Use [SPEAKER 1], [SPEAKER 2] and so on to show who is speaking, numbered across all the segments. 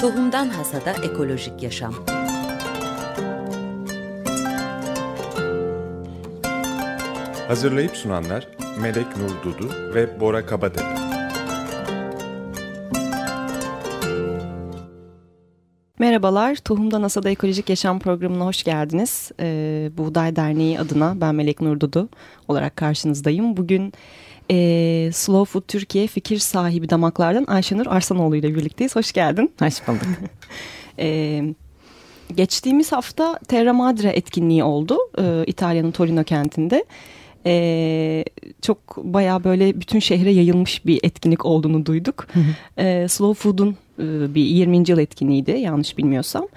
[SPEAKER 1] Tohumdan Hasada Ekolojik Yaşam
[SPEAKER 2] Hazırlayıp sunanlar Melek Nur Dudu ve Bora Kabatepe.
[SPEAKER 3] Merhabalar, Tohumdan Asada Ekolojik Yaşam programına hoş geldiniz. Ee, Buğday Derneği adına ben Melek Nur Dudu olarak karşınızdayım. Bugün e, Slow Food Türkiye fikir sahibi damaklardan Ayşenur Arslanoğlu ile birlikteyiz. Hoş geldin.
[SPEAKER 4] Hoş bulduk.
[SPEAKER 3] ee, geçtiğimiz hafta Terra Madre etkinliği oldu e, İtalya'nın Torino kentinde. Ee, çok baya böyle bütün şehre yayılmış bir etkinlik olduğunu duyduk. Ee, Slow Food'un e, bir 20. yıl etkinliğiydi yanlış bilmiyorsam.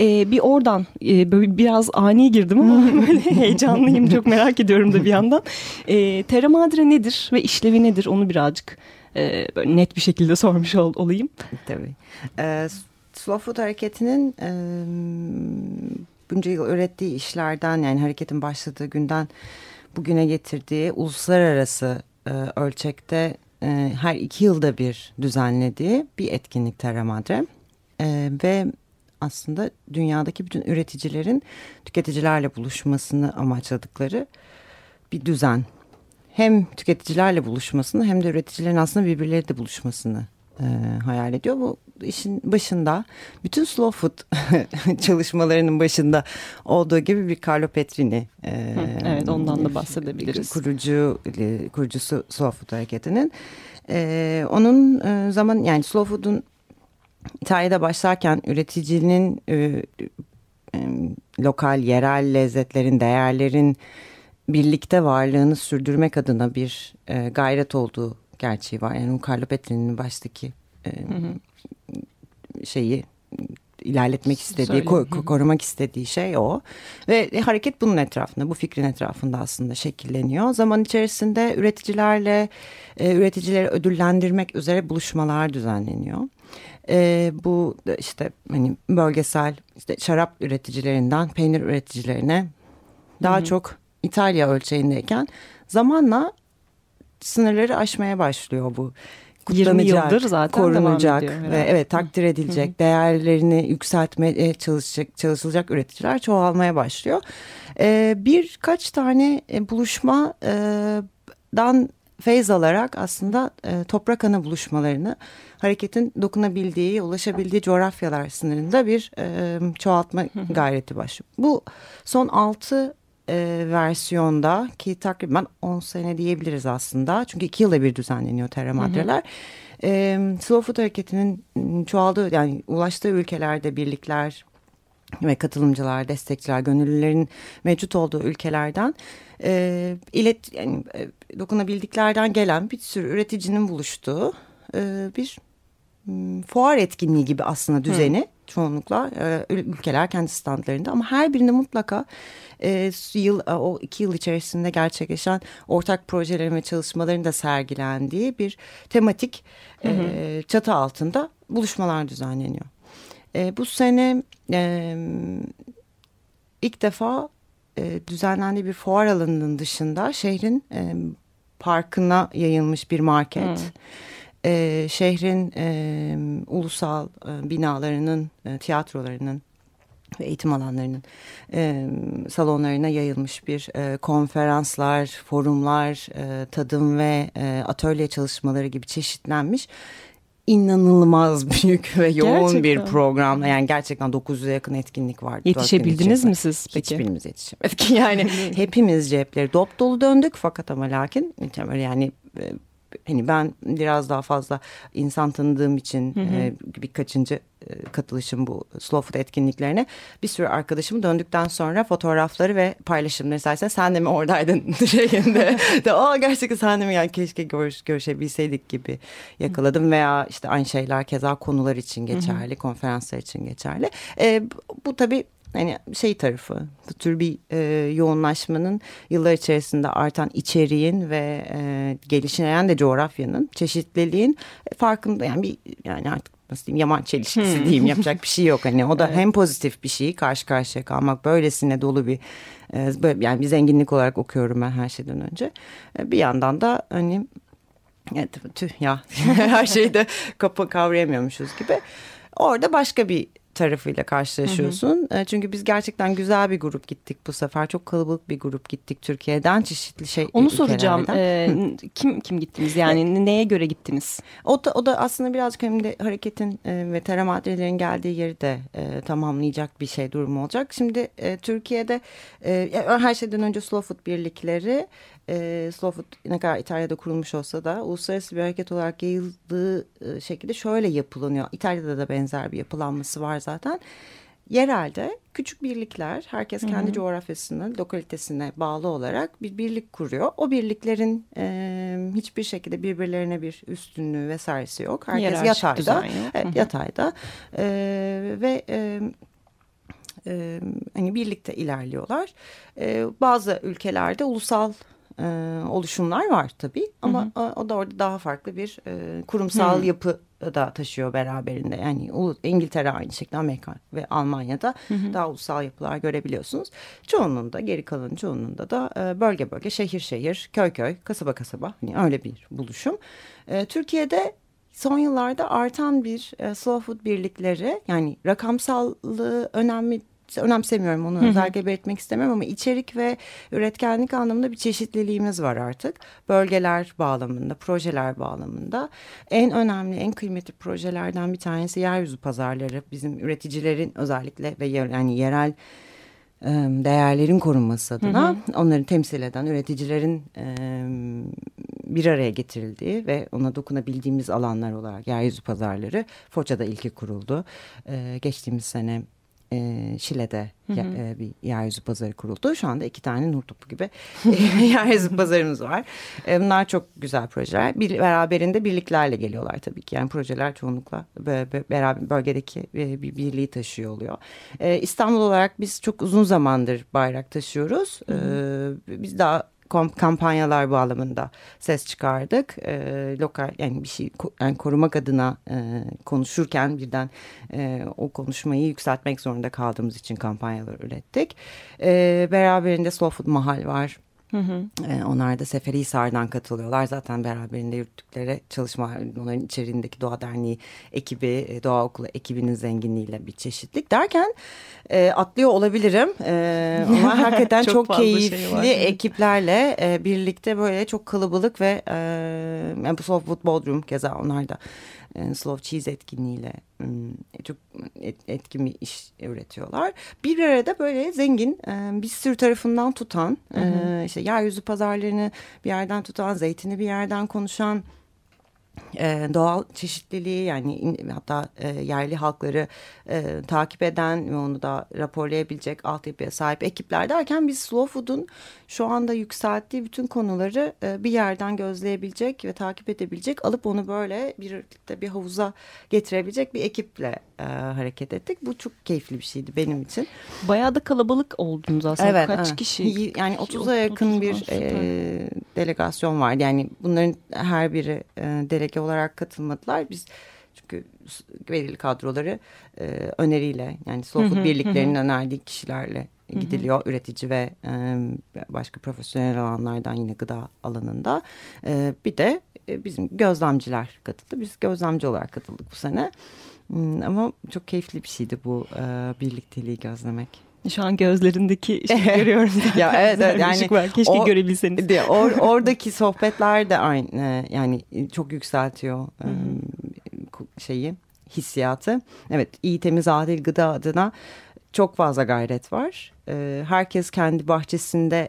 [SPEAKER 3] Ee, bir oradan e, böyle biraz ani girdim ama böyle heyecanlıyım çok merak ediyorum da bir yandan. Ee, Terra Madre nedir ve işlevi nedir onu birazcık e, böyle net bir şekilde sormuş ol, olayım.
[SPEAKER 4] Tabii. Ee, Slow Food hareketinin e, bunca yıl ürettiği işlerden yani hareketin başladığı günden bugüne getirdiği uluslararası e, ölçekte e, her iki yılda bir düzenlediği bir etkinlik Terra Madre. E, ve aslında dünyadaki bütün üreticilerin tüketicilerle buluşmasını amaçladıkları bir düzen. Hem tüketicilerle buluşmasını hem de üreticilerin aslında birbirleri de buluşmasını e, hayal ediyor. Bu işin başında bütün slow food çalışmalarının başında olduğu gibi bir Carlo Petrini.
[SPEAKER 3] E, evet ondan da bahsedebiliriz.
[SPEAKER 4] Kurucu, kurucusu slow food hareketinin. E, onun e, zaman yani slow food'un İtalya'da başlarken üreticinin e, e, lokal, yerel lezzetlerin, değerlerin birlikte varlığını sürdürmek adına bir e, gayret olduğu gerçeği var. Yani Carlo Petrini'nin baştaki e, hı hı. şeyi ilerletmek istediği, ko korumak istediği şey o. Ve hareket bunun etrafında, bu fikrin etrafında aslında şekilleniyor. Zaman içerisinde üreticilerle, e, üreticileri ödüllendirmek üzere buluşmalar düzenleniyor. E, bu işte hani bölgesel işte şarap üreticilerinden peynir üreticilerine daha hı hı. çok İtalya ölçeğindeyken zamanla sınırları aşmaya başlıyor bu.
[SPEAKER 3] 20 yıldır zaten
[SPEAKER 4] korunacak ve evet takdir edilecek, Hı-hı. değerlerini yükseltmeye çalışacak, çalışılacak üreticiler çoğalmaya başlıyor. Ee, birkaç tane buluşmadan feyz alarak aslında e, toprak ana buluşmalarını hareketin dokunabildiği, ulaşabildiği coğrafyalar sınırında bir e, çoğaltma gayreti başlıyor. Bu son altı e, versiyonda ki takriben 10 sene diyebiliriz aslında. Çünkü iki yılda bir düzenleniyor Terra Madre'ler. E, Slow Food hareketinin çoğaldığı yani ulaştığı ülkelerde birlikler ve katılımcılar, destekçiler, gönüllülerin mevcut olduğu ülkelerden e, ilet yani e, dokunabildiklerden gelen bir sürü üreticinin buluştuğu e, bir fuar etkinliği gibi aslında düzeni Hı. çoğunlukla e, ülkeler kendi standlarında ama her birinde mutlaka e, yıl e, o iki yıl içerisinde gerçekleşen ortak projelerin ve çalışmaların da sergilendiği bir tematik hı hı. E, çatı altında buluşmalar düzenleniyor. E, bu sene e, ilk defa e, düzenlendiği bir fuar alanının dışında şehrin e, parkına yayılmış bir market. Hı e, şehrin e, ulusal e, binalarının, e, tiyatrolarının ve eğitim alanlarının e, salonlarına yayılmış bir e, konferanslar, forumlar, e, tadım ve e, atölye çalışmaları gibi çeşitlenmiş inanılmaz büyük ve yoğun gerçekten. bir programla yani gerçekten 900'e yakın etkinlik vardı.
[SPEAKER 3] Yetişebildiniz mi siz
[SPEAKER 4] peki? Hiçbirimiz yetişemedik. Yani hepimiz cepleri dop dolu döndük fakat ama lakin yani e, hani ben biraz daha fazla insan tanıdığım için hı hı. E, birkaçıncı e, katılışım bu slow food etkinliklerine bir sürü arkadaşım döndükten sonra fotoğrafları ve paylaşımları sayesinde sen de mi oradaydın? şeyinde de aa gerçekten sen de mi yani keşke görüş, görüşebilseydik. gibi yakaladım. Veya işte aynı şeyler keza konular için geçerli konferanslar için geçerli. E, bu tabii hani şey tarafı bu tür bir e, yoğunlaşmanın yıllar içerisinde artan içeriğin ve e, gelişen de coğrafyanın çeşitliliğin farkında yani bir yani artık nasıl diyeyim yaman çelişkisi hmm. diyeyim yapacak bir şey yok hani o da evet. hem pozitif bir şey karşı karşıya kalmak böylesine dolu bir e, böyle, yani bir zenginlik olarak okuyorum ben her şeyden önce e, bir yandan da hani evet, tüh ya her şeyi de kapı kavrayamıyormuşuz gibi orada başka bir tarafıyla karşılaşıyorsun. Hı hı. Çünkü biz gerçekten güzel bir grup gittik bu sefer. Çok kalabalık bir grup gittik Türkiye'den çeşitli şey.
[SPEAKER 3] Onu soracağım. Ee, kim kim gittiniz? Yani neye göre gittiniz?
[SPEAKER 4] O da, o da aslında birazcık hem de hareketin e, ve terem adrelerin geldiği yeri de e, tamamlayacak bir şey durumu olacak. Şimdi e, Türkiye'de e, her şeyden önce Slow Food birlikleri e, Slow Food ne kadar İtalya'da kurulmuş olsa da uluslararası bir hareket olarak yayıldığı e, şekilde şöyle yapılanıyor. İtalya'da da benzer bir yapılanması var zaten. Yerelde küçük birlikler herkes kendi Hı -hı. coğrafyasının lokalitesine bağlı olarak bir birlik kuruyor. O birliklerin e, hiçbir şekilde birbirlerine bir üstünlüğü vesairesi yok. Herkes Yerarşik yatayda. Evet, yatayda. E, ve e, e, hani birlikte ilerliyorlar. E, bazı ülkelerde ulusal e, oluşumlar var tabii ama hı hı. O, o da orada daha farklı bir e, kurumsal hı. yapı da taşıyor beraberinde. Yani İngiltere aynı şekilde Amerika ve Almanya'da hı hı. daha ulusal yapılar görebiliyorsunuz. Çoğunluğunda geri kalan çoğunluğunda da e, bölge bölge şehir şehir köy köy kasaba kasaba hani öyle bir buluşum. E, Türkiye'de son yıllarda artan bir e, slow food birlikleri yani rakamsallığı önemli önemsemiyorum onu özellikle belirtmek istemem ama içerik ve üretkenlik anlamında bir çeşitliliğimiz var artık. Bölgeler bağlamında, projeler bağlamında. En önemli, en kıymetli projelerden bir tanesi yeryüzü pazarları. Bizim üreticilerin özellikle ve yani yerel değerlerin korunması adına hı hı. onları temsil eden üreticilerin bir araya getirildiği ve ona dokunabildiğimiz alanlar olarak yeryüzü pazarları Foça'da ilki kuruldu. Geçtiğimiz sene e, Şile'de hı hı. E, bir yeryüzü pazarı kuruldu. Şu anda iki tane nur topu gibi yeryüzü pazarımız var. E, bunlar çok güzel projeler. Bir, beraberinde birliklerle geliyorlar tabii ki. Yani projeler çoğunlukla beraber bölgedeki e, bir birliği taşıyor oluyor. E, İstanbul olarak biz çok uzun zamandır bayrak taşıyoruz. Hı hı. E, biz daha kampanyalar bağlamında ses çıkardık. E, lokal yani bir şey yani korumak adına e, konuşurken birden e, o konuşmayı yükseltmek zorunda kaldığımız için kampanyalar ürettik. E, beraberinde Slow Food Mahal var. Hı hı. Onlar da Seferihisar'dan katılıyorlar. Zaten beraberinde yürüttükleri çalışma onların içeriğindeki Doğa Derneği ekibi, Doğa Okulu ekibinin zenginliğiyle bir çeşitlik derken e, atlıyor olabilirim. E, ama hakikaten çok, çok keyifli şey ekiplerle e, birlikte böyle çok kalabalık ve e, yani bu Soft Food Bodrum keza onlar da e, Slow Cheese etkinliğiyle çok etkin bir iş üretiyorlar. Bir arada böyle zengin bir sürü tarafından tutan hı hı. işte yeryüzü pazarlarını bir yerden tutan zeytini bir yerden konuşan e, doğal çeşitliliği yani hatta e, yerli halkları e, takip eden ve onu da raporlayabilecek altyapıya sahip ekipler derken biz Slow Food'un şu anda yükselttiği bütün konuları e, bir yerden gözleyebilecek ve takip edebilecek alıp onu böyle birlikte bir havuza getirebilecek bir ekiple e, hareket ettik. Bu çok keyifli bir şeydi benim için.
[SPEAKER 3] Bayağı da kalabalık oldunuz aslında. Evet, Kaç evet. kişi?
[SPEAKER 4] Yani 30'a yakın 30, bir e, delegasyon vardı. Yani bunların her biri e, delege olarak katılmadılar. Biz çünkü belirli kadroları e, öneriyle yani Slow birliklerinin önerdiği kişilerle gidiliyor. Hı hı. Üretici ve e, başka profesyonel alanlardan yine gıda alanında. E, bir de e, bizim gözlemciler katıldı. Biz gözlemci olarak katıldık bu sene. Hmm, ama çok keyifli bir şeydi bu e, birlikteliği gözlemek.
[SPEAKER 3] Şu an gözlerindeki şeyi görüyorum.
[SPEAKER 4] ya evet, evet yani
[SPEAKER 3] var. keşke o, görebilseniz.
[SPEAKER 4] De, or, oradaki sohbetler de aynı yani çok yükseltiyor e, şeyi hissiyatı. Evet iyi temiz adil gıda adına çok fazla gayret var. E, herkes kendi bahçesinde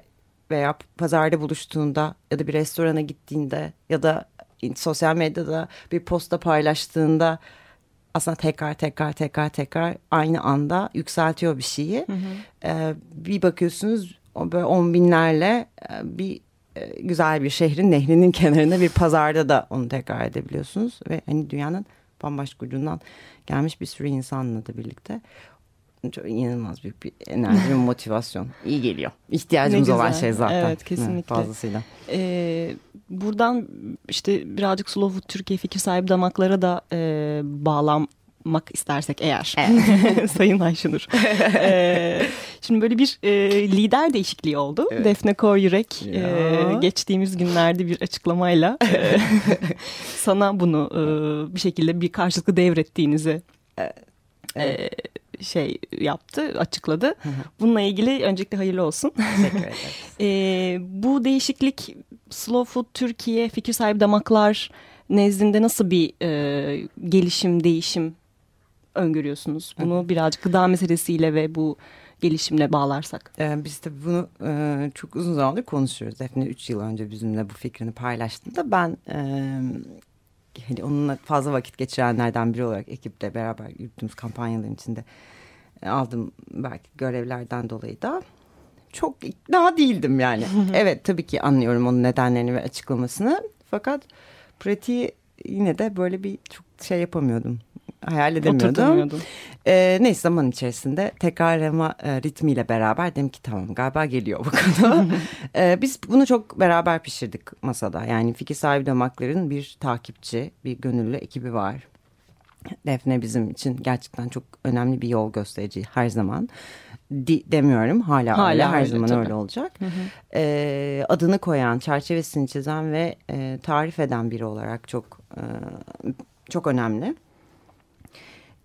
[SPEAKER 4] veya pazarda buluştuğunda ya da bir restorana gittiğinde ya da sosyal medyada bir posta paylaştığında aslında tekrar tekrar tekrar tekrar aynı anda yükseltiyor bir şeyi. Hı hı. Ee, bir bakıyorsunuz böyle on binlerle e, bir e, güzel bir şehrin nehrinin kenarında bir pazarda da onu tekrar edebiliyorsunuz. Ve hani dünyanın bambaşka ucundan gelmiş bir sürü insanla da birlikte çok inanılmaz büyük bir enerji ve motivasyon. İyi geliyor. İhtiyacımız olan şey zaten.
[SPEAKER 3] Evet kesinlikle.
[SPEAKER 4] Hı, fazlasıyla.
[SPEAKER 3] Ee, buradan işte birazcık Slow Türkiye fikir sahibi damaklara da e, bağlanmak istersek eğer evet. Sayın Ayşenur. ee, şimdi böyle bir e, lider değişikliği oldu. Evet. Defne Kor Yürek e, geçtiğimiz günlerde bir açıklamayla e, sana bunu e, bir şekilde bir karşılıklı devrettiğinizi e, şey yaptı, açıkladı. Bununla ilgili öncelikle hayırlı olsun.
[SPEAKER 4] Teşekkür ederim.
[SPEAKER 3] e, bu değişiklik Slow Food Türkiye fikir sahibi damaklar nezdinde nasıl bir e, gelişim, değişim öngörüyorsunuz? Bunu birazcık gıda meselesiyle ve bu gelişimle bağlarsak.
[SPEAKER 4] Ee, biz de bunu e, çok uzun zamandır konuşuyoruz. Defne 3 yıl önce bizimle bu fikrini paylaştığında ben e, hani onunla fazla vakit geçirenlerden biri olarak ekiple beraber yürüttüğümüz kampanyaların içinde e, aldım belki görevlerden dolayı da çok ikna değildim yani. evet tabii ki anlıyorum onun nedenlerini ve açıklamasını fakat pratiği yine de böyle bir çok şey yapamıyordum. Hayal edemiyordum. Ee, neyse zaman içerisinde tekrarlama e, ritmiyle beraber dedim ki tamam galiba geliyor bu konu. ee, biz bunu çok beraber pişirdik masada. Yani fikir sahibi damakların bir takipçi, bir gönüllü ekibi var. Defne bizim için gerçekten çok önemli bir yol gösterici her zaman. Di, demiyorum hala,
[SPEAKER 3] Hala
[SPEAKER 4] öyle her
[SPEAKER 3] öyle,
[SPEAKER 4] zaman
[SPEAKER 3] tabii.
[SPEAKER 4] öyle olacak. Ee, adını koyan, çerçevesini çizen ve e, tarif eden biri olarak çok e, çok önemli.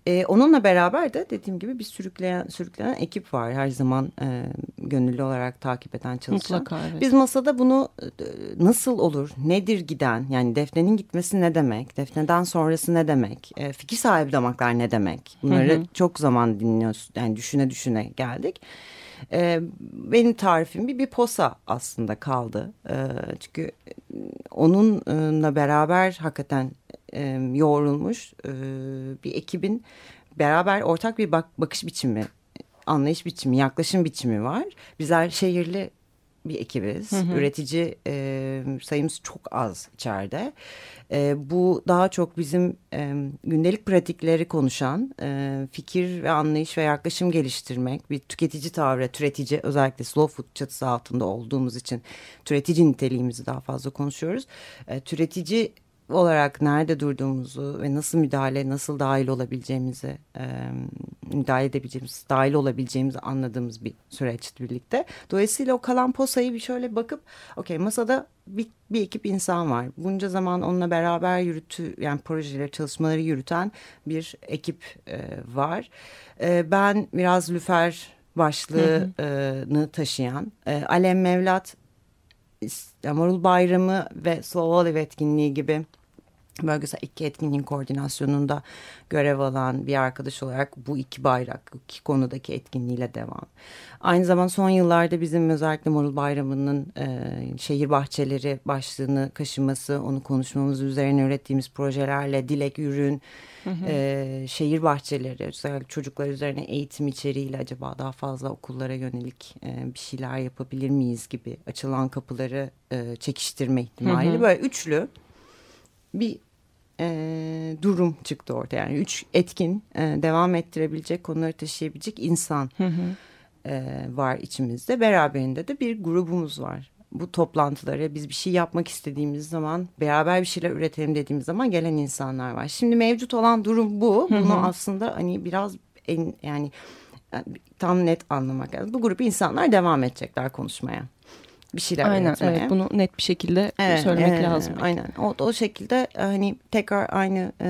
[SPEAKER 4] Ee, onunla beraber de dediğim gibi bir sürükleyen sürükleyen ekip var her zaman e, gönüllü olarak takip eden çalışan.
[SPEAKER 3] Mutlaka evet.
[SPEAKER 4] Biz masada bunu e, nasıl olur, nedir giden, yani Defne'nin gitmesi ne demek, Defne'den sonrası ne demek, e, fikir sahibi damaklar ne demek, bunları
[SPEAKER 3] Hı hı.
[SPEAKER 4] çok zaman dinliyoruz, yani düşüne düşüne geldik. E, benim tarifim bir, bir posa aslında kaldı. E, çünkü onunla beraber hakikaten e, yoğrulmuş e, bir ekibin beraber ortak bir bak, bakış biçimi, anlayış biçimi, yaklaşım biçimi var. Bizler şehirli bir ekibiz. Üretici e, sayımız çok az içeride. E, bu daha çok bizim e, gündelik pratikleri konuşan e, fikir ve anlayış ve yaklaşım geliştirmek, bir tüketici tavrı, türetici özellikle slow food çatısı altında olduğumuz için türetici niteliğimizi daha fazla konuşuyoruz. E, türetici olarak nerede durduğumuzu ve nasıl müdahale, nasıl dahil olabileceğimizi, e, müdahale edebileceğimiz, dahil olabileceğimizi anladığımız bir süreç birlikte. Dolayısıyla o kalan posayı bir şöyle bakıp, okey masada bir, bir ekip insan var. Bunca zaman onunla beraber yürütü, yani projeleri, çalışmaları yürüten bir ekip e, var. E, ben biraz lüfer başlığını taşıyan, e, Alem Mevlat Marul Bayramı ve Slow Olive etkinliği gibi bölgesel iki etkinliğin koordinasyonunda görev alan bir arkadaş olarak bu iki bayrak, iki konudaki etkinliğiyle devam. Aynı zamanda son yıllarda bizim özellikle Marul Bayramı'nın e, şehir bahçeleri başlığını kaşıması, onu konuşmamız üzerine ürettiğimiz projelerle Dilek Ürün, e, şehir bahçeleri, özellikle çocuklar üzerine eğitim içeriğiyle acaba daha fazla okullara yönelik e, bir şeyler yapabilir miyiz gibi açılan kapıları e, çekiştirme ihtimali. Böyle üçlü bir e, durum çıktı ortaya. Yani üç etkin e, devam ettirebilecek, konuları taşıyabilecek insan e, var içimizde. Beraberinde de bir grubumuz var. Bu toplantılara biz bir şey yapmak istediğimiz zaman, beraber bir şeyler üretelim dediğimiz zaman gelen insanlar var. Şimdi mevcut olan durum bu. Bunu aslında hani biraz en, yani e, tam net anlamak lazım. Bu grup insanlar devam edecekler konuşmaya. Bir şeyler
[SPEAKER 3] Aynen
[SPEAKER 4] üretmeye.
[SPEAKER 3] evet bunu net bir şekilde
[SPEAKER 4] Evet,
[SPEAKER 3] söylemek
[SPEAKER 4] evet,
[SPEAKER 3] lazım.
[SPEAKER 4] Aynen. O, o şekilde e, hani tekrar aynı e,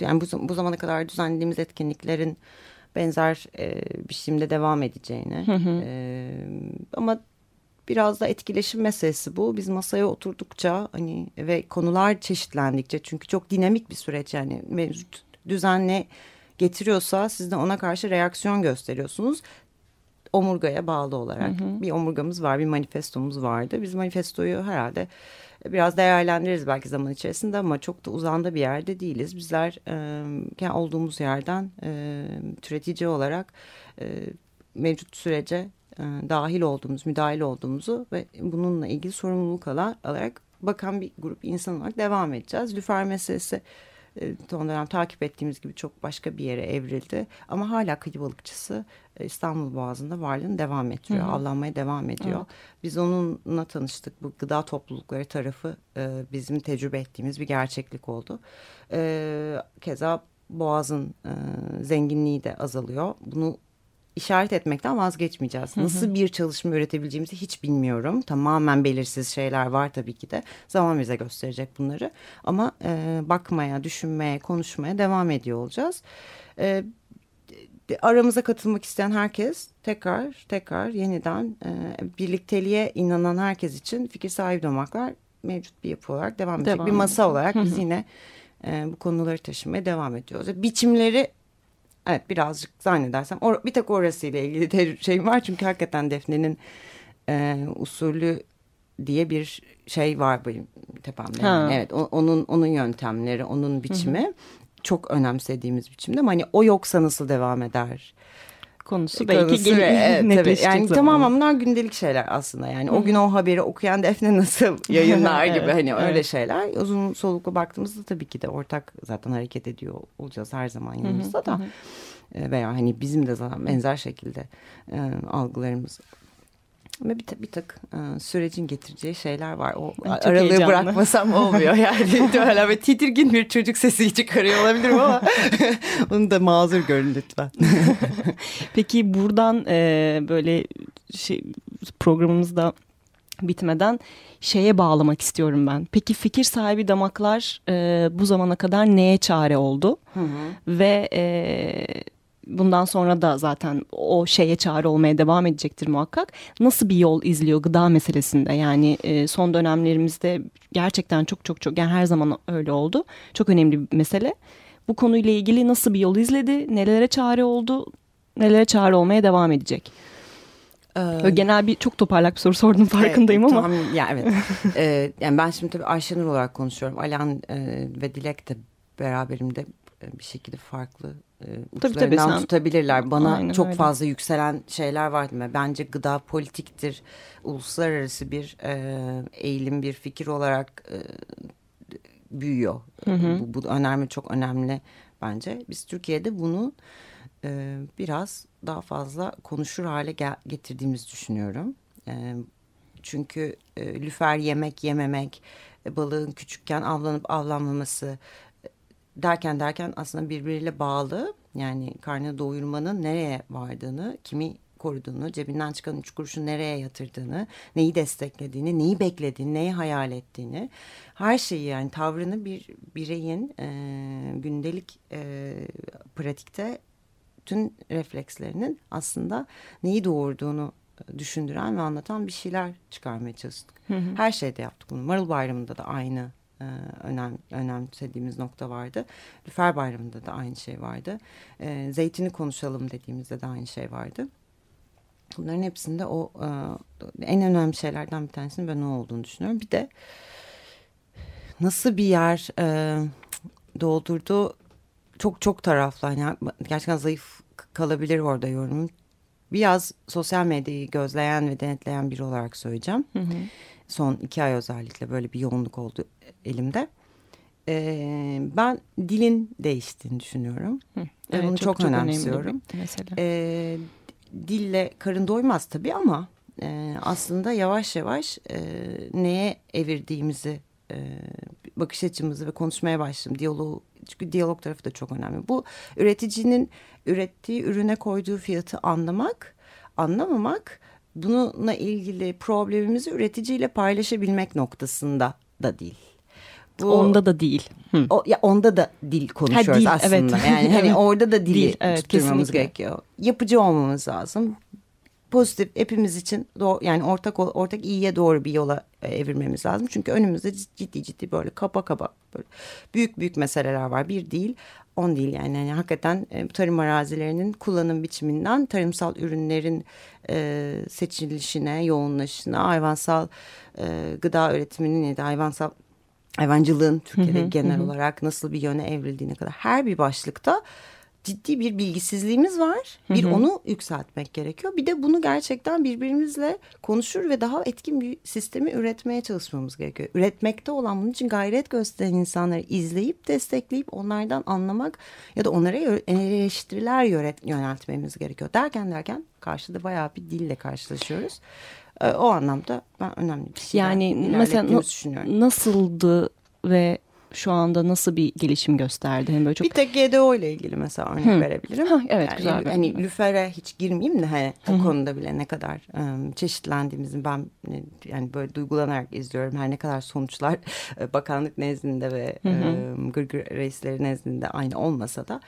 [SPEAKER 4] yani bu, bu zamana kadar düzenlediğimiz etkinliklerin benzer e, biçimde devam edeceğini. E, ama biraz da etkileşim meselesi bu. Biz masaya oturdukça hani ve konular çeşitlendikçe çünkü çok dinamik bir süreç yani mevcut düzenle getiriyorsa siz de ona karşı reaksiyon gösteriyorsunuz omurgaya bağlı olarak bir omurgamız var, bir manifestomuz vardı. Biz manifestoyu herhalde biraz değerlendiririz belki zaman içerisinde ama çok da uzanda bir yerde değiliz. Bizler e, olduğumuz yerden e, türetici olarak e, mevcut sürece e, dahil olduğumuz, müdahil olduğumuzu ve bununla ilgili sorumluluk ala- alarak bakan bir grup insan olarak devam edeceğiz. Lüfer meselesi son dönem takip ettiğimiz gibi çok başka bir yere evrildi. Ama hala kıyı balıkçısı İstanbul Boğazı'nda varlığını devam ettiriyor. Avlanmaya devam ediyor.
[SPEAKER 3] Evet.
[SPEAKER 4] Biz onunla tanıştık. Bu gıda toplulukları tarafı e, bizim tecrübe ettiğimiz bir gerçeklik oldu. E, keza Boğaz'ın e, zenginliği de azalıyor. Bunu işaret etmekten vazgeçmeyeceğiz. Nasıl bir çalışma üretebileceğimizi hiç bilmiyorum. Tamamen belirsiz şeyler var tabii ki de. Zaman bize gösterecek bunları. Ama e, bakmaya, düşünmeye, konuşmaya devam ediyor olacağız. E, aramıza katılmak isteyen herkes tekrar tekrar yeniden e, birlikteliğe inanan herkes için fikir sahibi olmaklar mevcut bir yapı olarak devam edecek.
[SPEAKER 3] Devam
[SPEAKER 4] bir masa
[SPEAKER 3] edecek.
[SPEAKER 4] olarak biz yine e, bu konuları taşımaya devam ediyoruz. Biçimleri evet birazcık zannedersem or, bir tek orasıyla ilgili de şey var. Çünkü hakikaten Defne'nin e, usulü diye bir şey var benim tepemde. Yani. Evet o- onun onun yöntemleri, onun biçimi çok önemsediğimiz biçimde ama hani o yoksa nasıl devam eder?
[SPEAKER 3] Konusu belki
[SPEAKER 4] Konusu,
[SPEAKER 3] gel-
[SPEAKER 4] evet, tabii. Yani tamamen bunlar gündelik şeyler aslında. Yani o gün o haberi okuyan Defne nasıl yayınlar gibi
[SPEAKER 3] Evet,
[SPEAKER 4] hani öyle
[SPEAKER 3] evet.
[SPEAKER 4] şeyler. Uzun soluklu baktığımızda tabii ki de ortak zaten hareket ediyor olacağız her zaman yanımızda da. E, Veya hani bizim de zaten benzer şekilde e, algılarımız ve bir, bir tık e, sürecin getireceği şeyler var. O
[SPEAKER 3] çok
[SPEAKER 4] aralığı
[SPEAKER 3] heyecanlı.
[SPEAKER 4] bırakmasam olmuyor yani. Hala ve tedirgin bir çocuk sesi çıkarıyor olabilirim ama onu da mazur görün lütfen.
[SPEAKER 3] Peki buradan e, böyle şey, programımızda bitmeden şeye bağlamak istiyorum ben. Peki fikir sahibi damaklar e, bu zamana kadar neye çare oldu? Ve e, bundan sonra da zaten o şeye çare olmaya devam edecektir muhakkak. Nasıl bir yol izliyor gıda meselesinde? Yani e, son dönemlerimizde gerçekten çok çok çok yani her zaman öyle oldu. Çok önemli bir mesele. Bu konuyla ilgili nasıl bir yol izledi? Nelere çare oldu? Nelere çare olmaya devam edecek? Böyle genel bir çok toparlak bir soru sordum farkındayım
[SPEAKER 4] Evet,
[SPEAKER 3] ama.
[SPEAKER 4] Tamam, ya evet. Ee, yani ben şimdi tabii Ayşenur olarak konuşuyorum. Alan e, ve Dilek de beraberimde e, bir şekilde farklı e,
[SPEAKER 3] tabii,
[SPEAKER 4] uçlarından
[SPEAKER 3] sen-
[SPEAKER 4] tutabilirler. Bana
[SPEAKER 3] Aynen
[SPEAKER 4] çok
[SPEAKER 3] öyle.
[SPEAKER 4] fazla yükselen şeyler vardı. Bence gıda politiktir. Uluslararası bir e, eğilim, bir fikir olarak e, büyüyor. Bu, bu önemli, çok önemli bence. Biz Türkiye'de bunu e, biraz daha fazla konuşur hale gel- getirdiğimizi düşünüyorum. E, çünkü e, lüfer yemek yememek, e, balığın küçükken avlanıp avlanmaması e, derken derken aslında birbiriyle bağlı. Yani karnını doyurmanın nereye vardığını, kimi koruduğunu, cebinden çıkan üç kuruşu nereye yatırdığını, neyi desteklediğini, neyi beklediğini, neyi hayal ettiğini, her şeyi yani tavrını bir bireyin e, gündelik e, pratikte bütün reflekslerinin aslında neyi doğurduğunu düşündüren ve anlatan bir şeyler çıkarmaya çalıştık. Her şeyde yaptık bunu. Marul Bayramı'nda da aynı e, önem, önemsediğimiz nokta vardı. Lüfer Bayramı'nda da aynı şey vardı. E, zeytini konuşalım dediğimizde de aynı şey vardı. Bunların hepsinde o e, en önemli şeylerden bir tanesinin ben o olduğunu düşünüyorum. Bir de nasıl bir yer doldurdu çok çok taraflı. Yani gerçekten zayıf kalabilir orada yorumum. Biraz sosyal medyayı gözleyen ve denetleyen biri olarak söyleyeceğim. Son iki ay özellikle böyle bir yoğunluk oldu elimde. Ee, ben dilin değiştiğini düşünüyorum. Ve
[SPEAKER 3] Evet,
[SPEAKER 4] bunu çok,
[SPEAKER 3] önemli bir
[SPEAKER 4] önemsiyorum.
[SPEAKER 3] mesele.
[SPEAKER 4] Ee, dille karın doymaz tabii ama e, aslında yavaş yavaş e, neye evirdiğimizi e, bakış açımızı ve konuşmaya başladım. Diyaloğu, çünkü diyalog tarafı da çok önemli. Bu üreticinin ürettiği ürüne koyduğu fiyatı anlamak, anlamamak bununla ilgili problemimizi üreticiyle paylaşabilmek noktasında da değil. Bu,
[SPEAKER 3] Onda da değil. Hı.
[SPEAKER 4] o, ya onda da dil konuşuyoruz
[SPEAKER 3] dil,
[SPEAKER 4] aslında.
[SPEAKER 3] evet.
[SPEAKER 4] Yani hani orada da dili
[SPEAKER 3] Dil, evet,
[SPEAKER 4] tutturmamız
[SPEAKER 3] kesinlikle.
[SPEAKER 4] gerekiyor. Yapıcı olmamız lazım. Pozitif hepimiz için doğru, yani ortak ortak iyiye doğru bir yola e, evirmemiz lazım. Çünkü önümüzde ciddi ciddi böyle kaba kaba böyle büyük büyük meseleler var. Bir değil, on değil yani. yani hakikaten e, tarım arazilerinin kullanım biçiminden tarımsal ürünlerin e, seçilişine, yoğunlaşına, hayvansal e, gıda üretiminin ya da hayvansal hayvancılığın Türkiye'de genel olarak nasıl bir yöne evrildiğine kadar her bir başlıkta ciddi bir bilgisizliğimiz var. Bir onu yükseltmek gerekiyor. Bir de bunu gerçekten birbirimizle konuşur ve daha etkin bir sistemi üretmeye çalışmamız gerekiyor. Üretmekte olan bunun için gayret gösteren insanları izleyip destekleyip onlardan anlamak ya da onlara eleştiriler yöneltmemiz gerekiyor. Derken derken karşıda bayağı bir dille karşılaşıyoruz. Ee, O anlamda ben önemli bir şey
[SPEAKER 3] Yani mesela
[SPEAKER 4] düşünüyorum.
[SPEAKER 3] nasıldı ve şu anda nasıl bir gelişim gösterdi? Hani böyle çok...
[SPEAKER 4] Bir tek GDO ile ilgili mesela örnek
[SPEAKER 3] Hı.
[SPEAKER 4] verebilirim.
[SPEAKER 3] Ha, evet,
[SPEAKER 4] yani,
[SPEAKER 3] güzel bir-
[SPEAKER 4] Hani lüfere hiç girmeyeyim de hani o
[SPEAKER 3] hı.
[SPEAKER 4] konuda bile ne kadar e, çeşitlendiğimizi ben e, yani böyle duygulanarak izliyorum. Her ne kadar sonuçlar bakanlık nezdinde ve
[SPEAKER 3] Hı
[SPEAKER 4] e, gırgır reisleri nezdinde aynı olmasa da...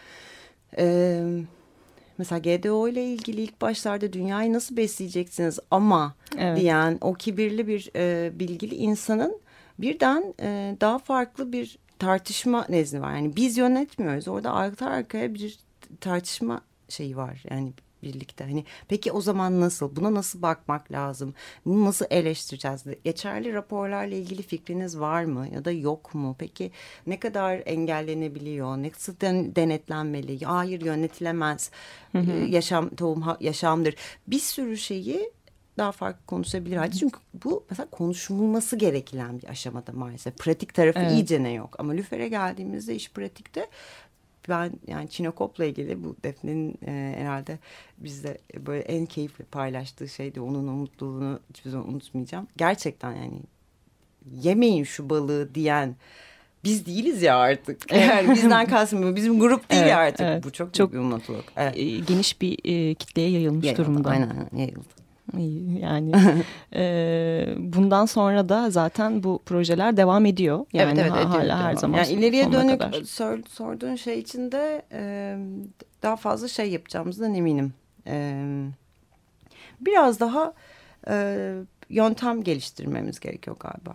[SPEAKER 4] E, Mesela GDO ile ilgili ilk başlarda dünyayı nasıl besleyeceksiniz ama
[SPEAKER 3] Evet.
[SPEAKER 4] diyen o kibirli bir e, bilgili insanın birden e, daha farklı bir tartışma nezni var. Yani biz yönetmiyoruz. Orada arka arkaya bir tartışma şeyi var. Yani birlikte. Hani peki o zaman nasıl? Buna nasıl bakmak lazım? Bunu nasıl eleştireceğiz? Geçerli raporlarla ilgili fikriniz var mı ya da yok mu? Peki ne kadar engellenebiliyor? Nasıl den- denetlenmeli? Hayır yönetilemez. Ee, Yaşam tohum yaşamdır. Bir sürü şeyi daha farklı konuşabilir halde. Çünkü bu mesela konuşulması gereken bir aşamada maalesef. Pratik tarafı
[SPEAKER 3] Evet.
[SPEAKER 4] iyice ne yok. Ama Lüfer'e geldiğimizde iş pratikte ben yani Çinokop'la ilgili bu Defne'nin e, herhalde bizde böyle en keyifli paylaştığı şeydi. Onun o mutluluğunu hiçbir zaman unutmayacağım. Gerçekten yani yemeyin şu balığı diyen biz değiliz ya artık. Yani bizden kastım bu. Bizim grup değil
[SPEAKER 3] Evet,
[SPEAKER 4] ya artık.
[SPEAKER 3] evet.
[SPEAKER 4] Bu çok,
[SPEAKER 3] Çok-
[SPEAKER 4] çok bir mutluluk. Evet.
[SPEAKER 3] E, geniş bir e, kitleye yayılmış
[SPEAKER 4] Yayıldı,
[SPEAKER 3] durumda.
[SPEAKER 4] Aynen yayıldı.
[SPEAKER 3] İyi, Yani e, bundan sonra da zaten bu projeler devam ediyor. Yani
[SPEAKER 4] evet evet
[SPEAKER 3] ha-
[SPEAKER 4] ediyor,
[SPEAKER 3] hala
[SPEAKER 4] ediyor.
[SPEAKER 3] her zaman
[SPEAKER 4] Yani ileriye dönük
[SPEAKER 3] kadar.
[SPEAKER 4] sor- sorduğun şey içinde e, daha fazla şey yapacağımızdan eminim. E, biraz daha e, yöntem geliştirmemiz gerekiyor galiba.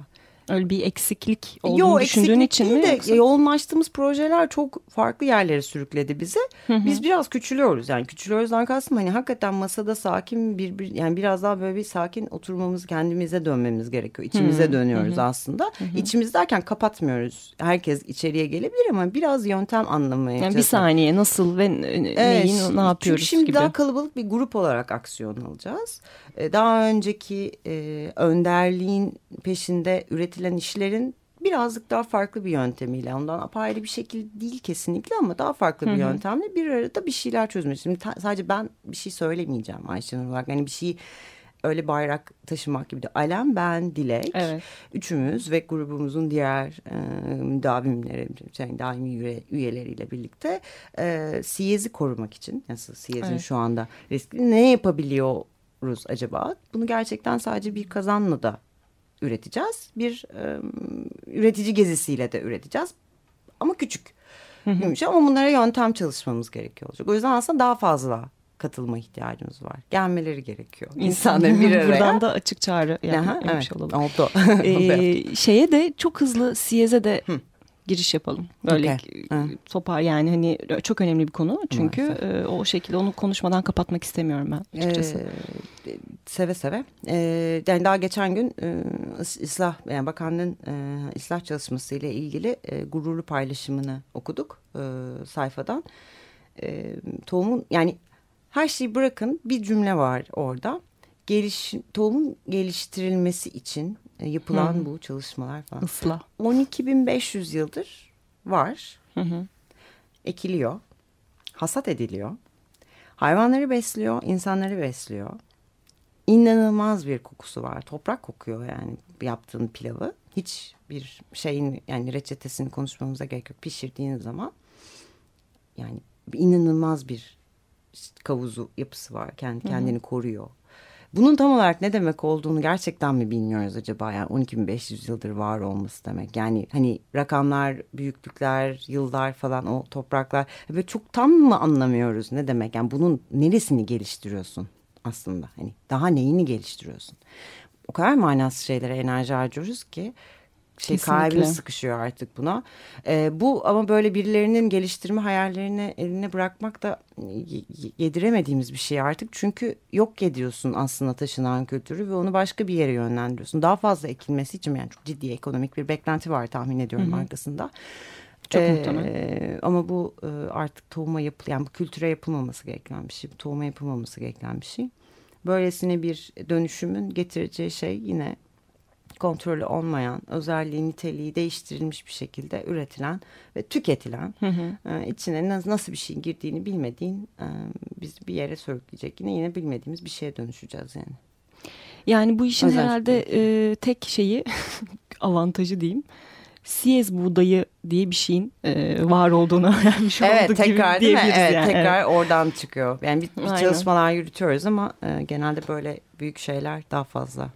[SPEAKER 3] Öyle bir eksiklik olduğunu
[SPEAKER 4] Yo,
[SPEAKER 3] düşündüğün
[SPEAKER 4] eksiklik
[SPEAKER 3] için mi?
[SPEAKER 4] de
[SPEAKER 3] yoksa-
[SPEAKER 4] yoğunlaştığımız projeler çok farklı yerlere sürükledi bizi.
[SPEAKER 3] Hı hı.
[SPEAKER 4] Biz biraz küçülüyoruz yani küçülüyoruzdan kastım hani hakikaten masada sakin bir, bir yani biraz daha böyle bir sakin oturmamız kendimize dönmemiz gerekiyor. İçimize
[SPEAKER 3] Hı,
[SPEAKER 4] dönüyoruz
[SPEAKER 3] hı hı.
[SPEAKER 4] aslında. İçimiz derken kapatmıyoruz. Herkes içeriye gelebilir ama biraz yöntem anlamaya
[SPEAKER 3] yani bir saniye nasıl ve
[SPEAKER 4] Evet,
[SPEAKER 3] neyin ne yapıyoruz
[SPEAKER 4] çünkü şimdi
[SPEAKER 3] gibi.
[SPEAKER 4] daha kalabalık bir grup olarak aksiyon alacağız. Ee, Daha önceki e, önderliğin peşinde üretilen işlerin birazcık daha farklı bir yöntemiyle ondan apayrı bir şekil değil kesinlikle ama daha farklı bir
[SPEAKER 3] Hı hı.
[SPEAKER 4] yöntemle bir arada bir şeyler çözmeye. Şimdi sadece ben bir şey söylemeyeceğim Ayşenur olarak. Yani bir şey öyle bayrak taşımak gibi de. Alem, ben, Dilek.
[SPEAKER 3] Evet.
[SPEAKER 4] Üçümüz ve grubumuzun diğer e, müdavimleri, yani daimi üye, üyeleriyle birlikte e, Siyez'i korumak için, nasıl Siyez'in
[SPEAKER 3] Evet.
[SPEAKER 4] şu anda riskli ne yapabiliyoruz acaba? Bunu gerçekten sadece bir kazanla da üreteceğiz. Bir e, üretici gezisiyle de üreteceğiz. Ama küçük. Yumuşak ama bunlara yöntem çalışmamız gerekiyor olacak. O yüzden aslında daha fazla katılma ihtiyacımız var. Gelmeleri gerekiyor. İnsanların bir araya.
[SPEAKER 3] Buradan da açık çağrı yapmış
[SPEAKER 4] evet,
[SPEAKER 3] olalım.
[SPEAKER 4] Oldu.
[SPEAKER 3] Ee, şeye de çok hızlı Siyez'e de
[SPEAKER 4] Hı.
[SPEAKER 3] Giriş yapalım. Böyle
[SPEAKER 4] Hı.
[SPEAKER 3] topar yani hani çok önemli bir konu. Çünkü
[SPEAKER 4] Maalesef.
[SPEAKER 3] e, o şekilde onu konuşmadan kapatmak istemiyorum ben açıkçası.
[SPEAKER 4] Ee, seve seve. Ee, yani daha geçen gün e, İslah yani bakanlığın e, ıslah çalışması ile ilgili e, gururlu paylaşımını okuduk e, sayfadan. E, tohumun yani her şeyi bırakın bir cümle var orada. Geliş, tohumun geliştirilmesi için yapılan
[SPEAKER 3] Hı.
[SPEAKER 4] bu çalışmalar falan.
[SPEAKER 3] Islah.
[SPEAKER 4] 12.500 yıldır var
[SPEAKER 3] Hı hı.
[SPEAKER 4] ekiliyor, hasat ediliyor, hayvanları besliyor, insanları besliyor. İnanılmaz bir kokusu var. Toprak kokuyor yani yaptığın pilavı. Hiç bir şeyin yani reçetesini konuşmamıza gerek yok. Pişirdiğin zaman yani inanılmaz bir kavuzu yapısı var. Kendi, kendini koruyor. Bunun tam olarak ne demek olduğunu gerçekten mi bilmiyoruz acaba? Yani 12.500 yıldır var olması demek. Yani hani rakamlar, büyüklükler, yıllar falan o topraklar. Böyle çok tam mı anlamıyoruz ne demek? Yani bunun neresini geliştiriyorsun aslında? Hani daha neyini geliştiriyorsun? O kadar manasız şeylere enerji harcıyoruz ki şey kalbimiz sıkışıyor artık buna. Ee, bu ama böyle birilerinin geliştirme hayallerini eline bırakmak da y- yediremediğimiz bir şey artık. Çünkü yok ediyorsun aslında taşınan kültürü ve onu başka bir yere yönlendiriyorsun. Daha fazla ekilmesi için yani çok ciddi ekonomik bir beklenti var tahmin ediyorum arkasında.
[SPEAKER 3] Çok
[SPEAKER 4] Ee,
[SPEAKER 3] muhtemel.
[SPEAKER 4] Ama bu e, artık tohuma yapıl yani bu kültüre yapılmaması gereken bir şey. Bu tohuma yapılmaması gereken bir şey. Böylesine bir dönüşümün getireceği şey yine kontrolü olmayan, özelliği, niteliği değiştirilmiş bir şekilde üretilen ve tüketilen,
[SPEAKER 3] Hı hı.
[SPEAKER 4] e, içine nasıl, nasıl bir şeyin girdiğini bilmediğin, e, biz bir yere sürükleyecek yine yine bilmediğimiz bir şeye dönüşeceğiz yani.
[SPEAKER 3] Yani bu işin
[SPEAKER 4] Özel
[SPEAKER 3] herhalde e, tek şeyi avantajı diyeyim. Siyez buğdayı diye bir şeyin e, var olduğunu öğrenmiş
[SPEAKER 4] evet,
[SPEAKER 3] olduk
[SPEAKER 4] tekrar
[SPEAKER 3] gibi diyebiliriz
[SPEAKER 4] Evet,
[SPEAKER 3] yani.
[SPEAKER 4] tekrar oradan çıkıyor. Yani bir, bir
[SPEAKER 3] Aynen.
[SPEAKER 4] çalışmalar yürütüyoruz ama e, genelde böyle büyük şeyler daha fazla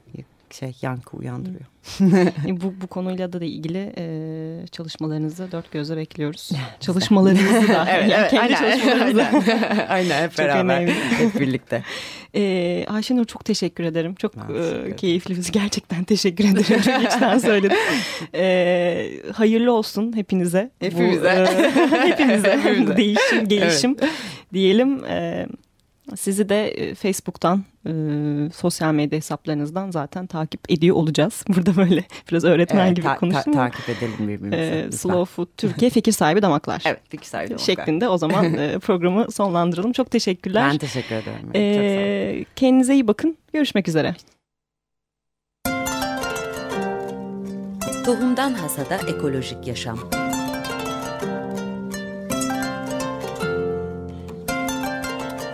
[SPEAKER 4] şey yankı uyandırıyor.
[SPEAKER 3] Bu, bu konuyla da, ilgili e, çalışmalarınızı dört gözle bekliyoruz. Çalışmalarınızı da. yani kendi çalışmalarınızı da.
[SPEAKER 4] aynen. aynen hep beraber. hep birlikte.
[SPEAKER 3] E, Ayşenur çok teşekkür ederim. Çok e,
[SPEAKER 4] ederim.
[SPEAKER 3] keyifli. Biz gerçekten teşekkür ederim. Çok içten söyledim. E, hayırlı olsun hepinize. Bu,
[SPEAKER 4] Hepimize.
[SPEAKER 3] e, hepimize.
[SPEAKER 4] Hepimize.
[SPEAKER 3] Bu değişim, gelişim diyelim. E, sizi de e, Facebook'tan, e, sosyal medya hesaplarınızdan zaten takip ediyor olacağız. Burada böyle biraz öğretmen
[SPEAKER 4] Evet,
[SPEAKER 3] gibi
[SPEAKER 4] ta- ta-
[SPEAKER 3] konuştum. ama,
[SPEAKER 4] takip edelim birbirimizi.
[SPEAKER 3] e. Slow Food Türkiye Fikir Sahibi Damaklar.
[SPEAKER 4] Evet, fikir sahibi olmak.
[SPEAKER 3] Şeklinde o zaman e, programı sonlandıralım. Çok teşekkürler.
[SPEAKER 4] Ben teşekkür ederim.
[SPEAKER 3] Ee, kendinize iyi bakın. Görüşmek üzere.
[SPEAKER 1] Tohumdan Hasada Ekolojik Yaşam